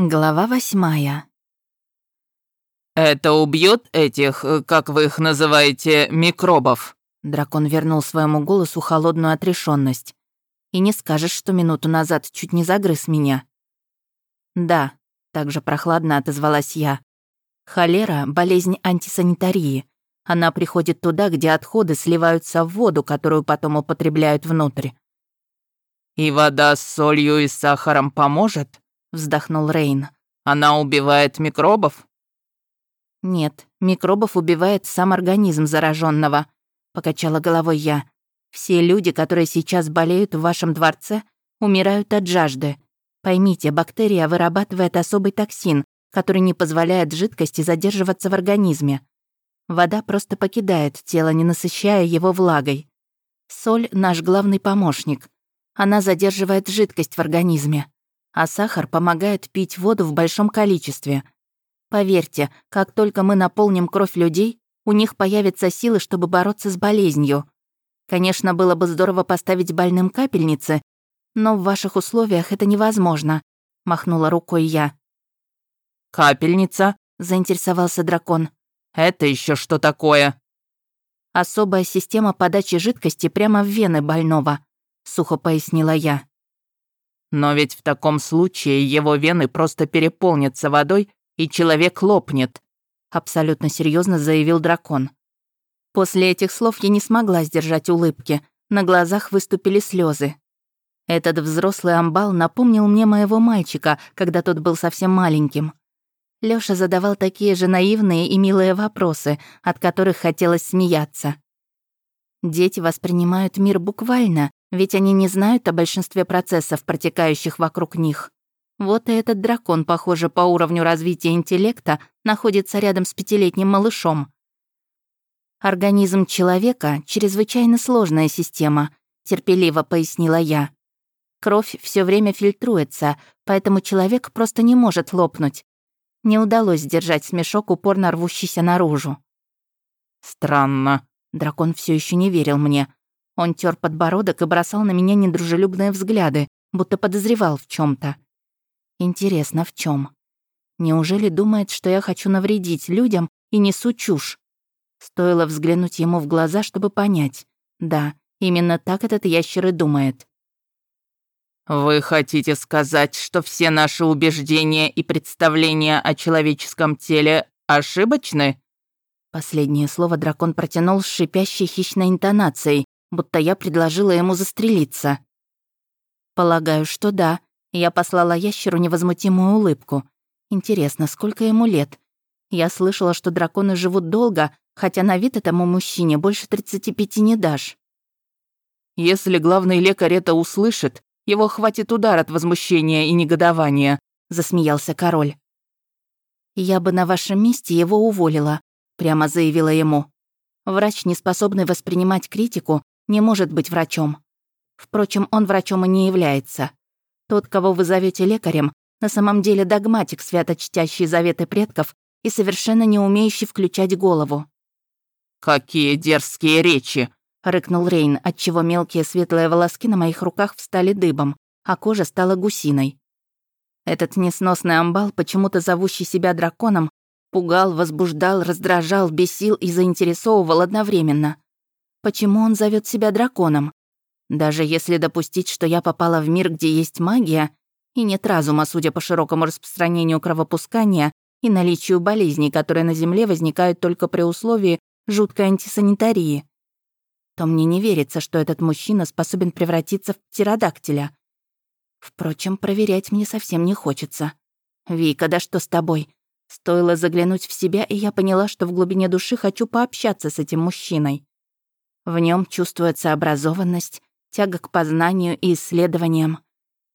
Глава восьмая. «Это убьет этих, как вы их называете, микробов?» Дракон вернул своему голосу холодную отрешенность. «И не скажешь, что минуту назад чуть не загрыз меня». «Да», — также прохладно отозвалась я. «Холера — болезнь антисанитарии. Она приходит туда, где отходы сливаются в воду, которую потом употребляют внутрь». «И вода с солью и сахаром поможет?» Вздохнул Рейн. Она убивает микробов? Нет, микробов убивает сам организм зараженного, покачала головой я. Все люди, которые сейчас болеют в вашем дворце, умирают от жажды. Поймите, бактерия вырабатывает особый токсин, который не позволяет жидкости задерживаться в организме. Вода просто покидает тело, не насыщая его влагой. Соль — наш главный помощник. Она задерживает жидкость в организме а сахар помогает пить воду в большом количестве. Поверьте, как только мы наполним кровь людей, у них появятся силы, чтобы бороться с болезнью. Конечно, было бы здорово поставить больным капельницы, но в ваших условиях это невозможно», — махнула рукой я. «Капельница?» — заинтересовался дракон. «Это еще что такое?» «Особая система подачи жидкости прямо в вены больного», — сухо пояснила я. Но ведь в таком случае его вены просто переполнятся водой, и человек лопнет», — абсолютно серьезно заявил дракон. После этих слов я не смогла сдержать улыбки, на глазах выступили слезы. Этот взрослый амбал напомнил мне моего мальчика, когда тот был совсем маленьким. Лёша задавал такие же наивные и милые вопросы, от которых хотелось смеяться. Дети воспринимают мир буквально, ведь они не знают о большинстве процессов, протекающих вокруг них. Вот и этот дракон, похоже, по уровню развития интеллекта, находится рядом с пятилетним малышом. Организм человека — чрезвычайно сложная система, терпеливо пояснила я. Кровь все время фильтруется, поэтому человек просто не может лопнуть. Не удалось сдержать смешок, упорно рвущийся наружу. «Странно». Дракон все еще не верил мне. Он тер подбородок и бросал на меня недружелюбные взгляды, будто подозревал в чем то Интересно, в чем? Неужели думает, что я хочу навредить людям и несу чушь? Стоило взглянуть ему в глаза, чтобы понять. Да, именно так этот ящер и думает. «Вы хотите сказать, что все наши убеждения и представления о человеческом теле ошибочны?» Последнее слово дракон протянул с шипящей хищной интонацией, будто я предложила ему застрелиться. Полагаю, что да. Я послала ящеру невозмутимую улыбку. Интересно, сколько ему лет? Я слышала, что драконы живут долго, хотя на вид этому мужчине больше 35 не дашь. Если главный лекарь это услышит, его хватит удар от возмущения и негодования, засмеялся король. Я бы на вашем месте его уволила, прямо заявила ему. Врач, не способный воспринимать критику, не может быть врачом. Впрочем, он врачом и не является. Тот, кого вы зовете лекарем, на самом деле догматик, свято чтящий заветы предков и совершенно не умеющий включать голову. «Какие дерзкие речи!» — рыкнул Рейн, отчего мелкие светлые волоски на моих руках встали дыбом, а кожа стала гусиной. Этот несносный амбал, почему-то зовущий себя драконом, пугал, возбуждал, раздражал, бесил и заинтересовывал одновременно. Почему он зовет себя драконом? Даже если допустить, что я попала в мир, где есть магия, и нет разума, судя по широкому распространению кровопускания и наличию болезней, которые на Земле возникают только при условии жуткой антисанитарии, то мне не верится, что этот мужчина способен превратиться в птеродактиля. Впрочем, проверять мне совсем не хочется. «Вика, да что с тобой?» Стоило заглянуть в себя, и я поняла, что в глубине души хочу пообщаться с этим мужчиной. В нем чувствуется образованность, тяга к познанию и исследованиям.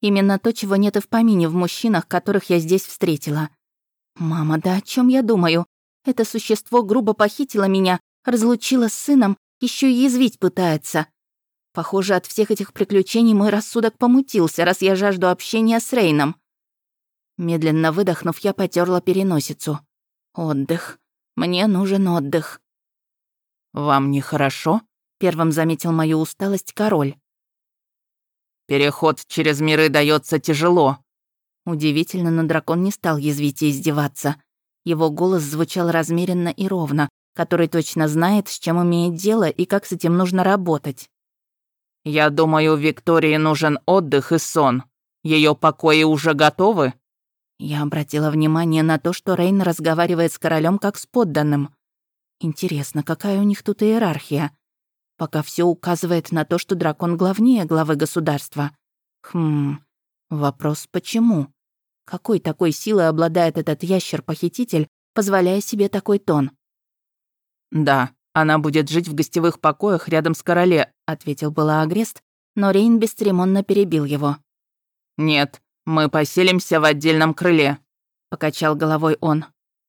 Именно то, чего нет и в помине в мужчинах, которых я здесь встретила. Мама, да о чем я думаю? Это существо грубо похитило меня, разлучило с сыном, еще и язвить пытается. Похоже, от всех этих приключений мой рассудок помутился, раз я жажду общения с Рейном. Медленно выдохнув, я потерла переносицу. Отдых. Мне нужен отдых. «Вам нехорошо?» Первым заметил мою усталость король. «Переход через миры дается тяжело. Удивительно, но дракон не стал язвить и издеваться. Его голос звучал размеренно и ровно, который точно знает, с чем имеет дело и как с этим нужно работать. «Я думаю, Виктории нужен отдых и сон. Ее покои уже готовы?» Я обратила внимание на то, что Рейн разговаривает с королем как с подданным. Интересно, какая у них тут иерархия? Пока все указывает на то, что дракон главнее главы государства. Хм, вопрос почему? Какой такой силой обладает этот ящер-похититель, позволяя себе такой тон? «Да, она будет жить в гостевых покоях рядом с короле», — ответил было Агрест, но Рейн бесцеремонно перебил его. «Нет, мы поселимся в отдельном крыле», — покачал головой он.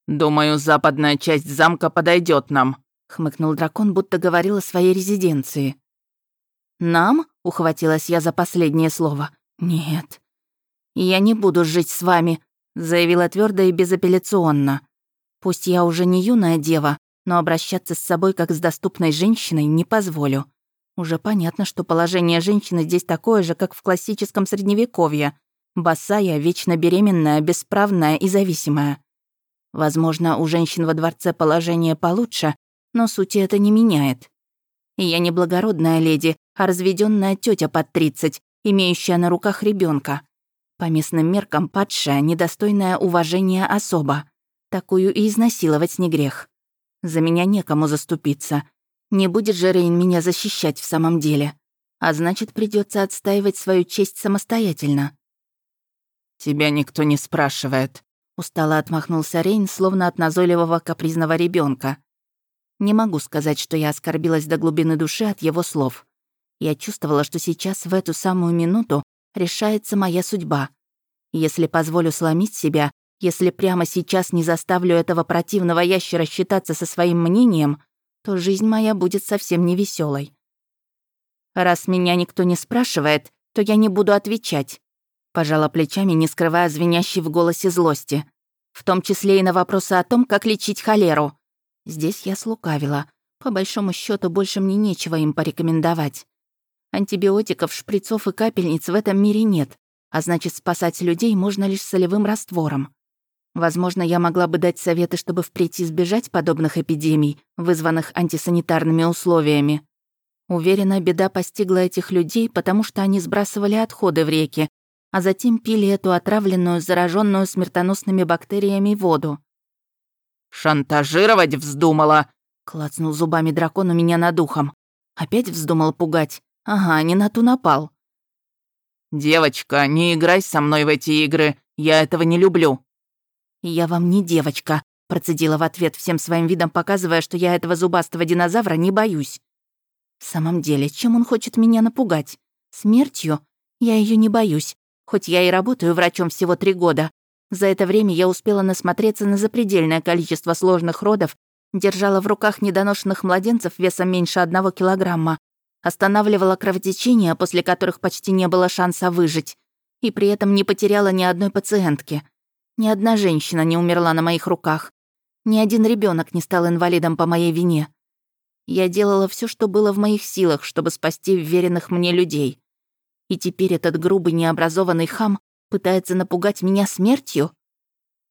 «Думаю, западная часть замка подойдет нам», — хмыкнул дракон, будто говорил о своей резиденции. «Нам?» — ухватилась я за последнее слово. «Нет, я не буду жить с вами», — заявила твердо и безапелляционно. «Пусть я уже не юная дева, но обращаться с собой как с доступной женщиной не позволю. Уже понятно, что положение женщины здесь такое же, как в классическом средневековье. Босая, вечно беременная, бесправная и зависимая. Возможно, у женщин во дворце положение получше, но сути это не меняет. И я не благородная леди, а разведенная тетя под 30, имеющая на руках ребенка. По местным меркам падшая, недостойная уважения особа. Такую и изнасиловать не грех. За меня некому заступиться. Не будет же Рейн меня защищать в самом деле. А значит, придется отстаивать свою честь самостоятельно. «Тебя никто не спрашивает», — устало отмахнулся Рейн, словно от назойливого капризного ребенка. Не могу сказать, что я оскорбилась до глубины души от его слов. Я чувствовала, что сейчас, в эту самую минуту, решается моя судьба. Если позволю сломить себя, если прямо сейчас не заставлю этого противного ящера считаться со своим мнением, то жизнь моя будет совсем невеселой. Раз меня никто не спрашивает, то я не буду отвечать. Пожала плечами, не скрывая звенящей в голосе злости. В том числе и на вопросы о том, как лечить холеру. Здесь я слукавила. По большому счету больше мне нечего им порекомендовать. Антибиотиков, шприцов и капельниц в этом мире нет, а значит, спасать людей можно лишь солевым раствором. Возможно, я могла бы дать советы, чтобы впредь избежать подобных эпидемий, вызванных антисанитарными условиями. Уверена, беда постигла этих людей, потому что они сбрасывали отходы в реки, а затем пили эту отравленную, зараженную смертоносными бактериями воду. «Шантажировать вздумала!» — клацнул зубами дракон у меня над ухом. Опять вздумал пугать. Ага, не на ту напал. «Девочка, не играй со мной в эти игры, я этого не люблю». «Я вам не девочка», — процедила в ответ, всем своим видом показывая, что я этого зубастого динозавра не боюсь. В самом деле, чем он хочет меня напугать? Смертью? Я ее не боюсь. Хоть я и работаю врачом всего три года, за это время я успела насмотреться на запредельное количество сложных родов, держала в руках недоношенных младенцев весом меньше одного килограмма, останавливала кровотечения, после которых почти не было шанса выжить, и при этом не потеряла ни одной пациентки. Ни одна женщина не умерла на моих руках. Ни один ребенок не стал инвалидом по моей вине. Я делала все, что было в моих силах, чтобы спасти веренных мне людей. И теперь этот грубый необразованный хам пытается напугать меня смертью?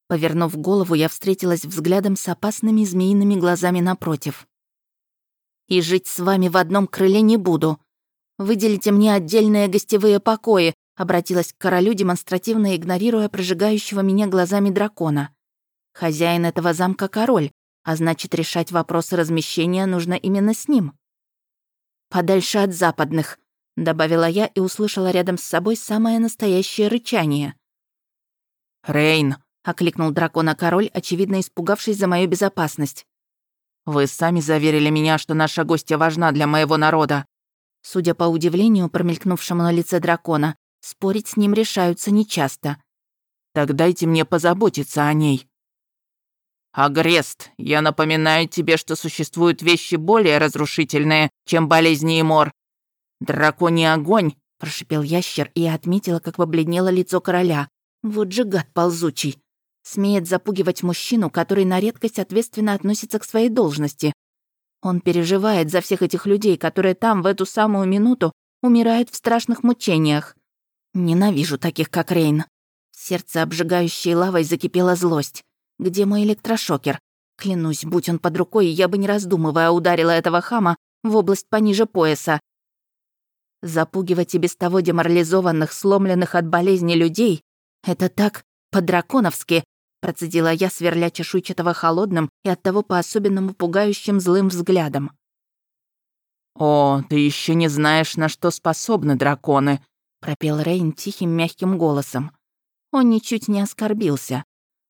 Повернув голову, я встретилась взглядом с опасными змеиными глазами напротив. «И жить с вами в одном крыле не буду. Выделите мне отдельные гостевые покои», обратилась к королю, демонстративно игнорируя прожигающего меня глазами дракона. «Хозяин этого замка — король, а значит, решать вопросы размещения нужно именно с ним». «Подальше от западных», — добавила я и услышала рядом с собой самое настоящее рычание. «Рейн», — окликнул дракона король, очевидно испугавшись за мою безопасность. «Вы сами заверили меня, что наша гостья важна для моего народа». Судя по удивлению, промелькнувшему на лице дракона, спорить с ним решаются нечасто. «Так дайте мне позаботиться о ней». «Агрест, я напоминаю тебе, что существуют вещи более разрушительные, чем болезни и мор. Драконий огонь!» — прошипел ящер, и отметила, как побледнело лицо короля. «Вот же гад ползучий!» Смеет запугивать мужчину, который на редкость ответственно относится к своей должности. Он переживает за всех этих людей, которые там в эту самую минуту умирают в страшных мучениях. Ненавижу таких, как Рейн. Сердце, обжигающей лавой, закипела злость. Где мой электрошокер? Клянусь, будь он под рукой, я бы не раздумывая ударила этого хама в область пониже пояса. Запугивать и без того деморализованных, сломленных от болезни людей — это так по-драконовски, процедила я, сверля чешуйчатого холодным и оттого по-особенному пугающим злым взглядом. «О, ты еще не знаешь, на что способны драконы», — пропел Рейн тихим мягким голосом. Он ничуть не оскорбился.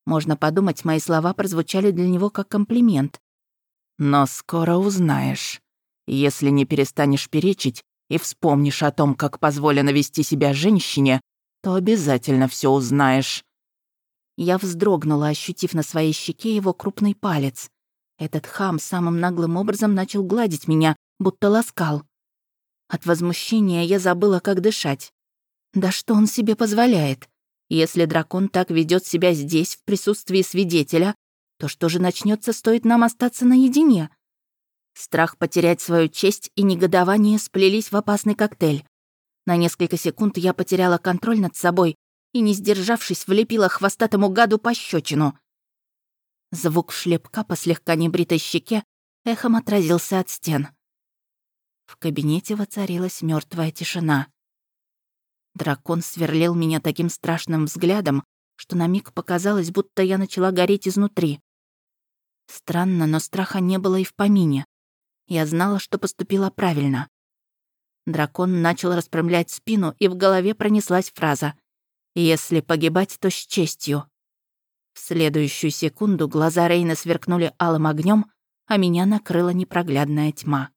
Можно подумать, мои слова прозвучали для него как комплимент. «Но скоро узнаешь. Если не перестанешь перечить и вспомнишь о том, как позволено вести себя женщине, то обязательно все узнаешь». Я вздрогнула, ощутив на своей щеке его крупный палец. Этот хам самым наглым образом начал гладить меня, будто ласкал. От возмущения я забыла, как дышать. Да что он себе позволяет? Если дракон так ведет себя здесь, в присутствии свидетеля, то что же начнется, стоит нам остаться наедине? Страх потерять свою честь и негодование сплелись в опасный коктейль. На несколько секунд я потеряла контроль над собой и, не сдержавшись, влепила хвостатому гаду пощечину. Звук шлепка по слегка небритой щеке эхом отразился от стен. В кабинете воцарилась мертвая тишина. Дракон сверлил меня таким страшным взглядом, что на миг показалось, будто я начала гореть изнутри. Странно, но страха не было и в помине. Я знала, что поступила правильно. Дракон начал распрямлять спину, и в голове пронеслась фраза «Если погибать, то с честью». В следующую секунду глаза Рейна сверкнули алым огнем, а меня накрыла непроглядная тьма.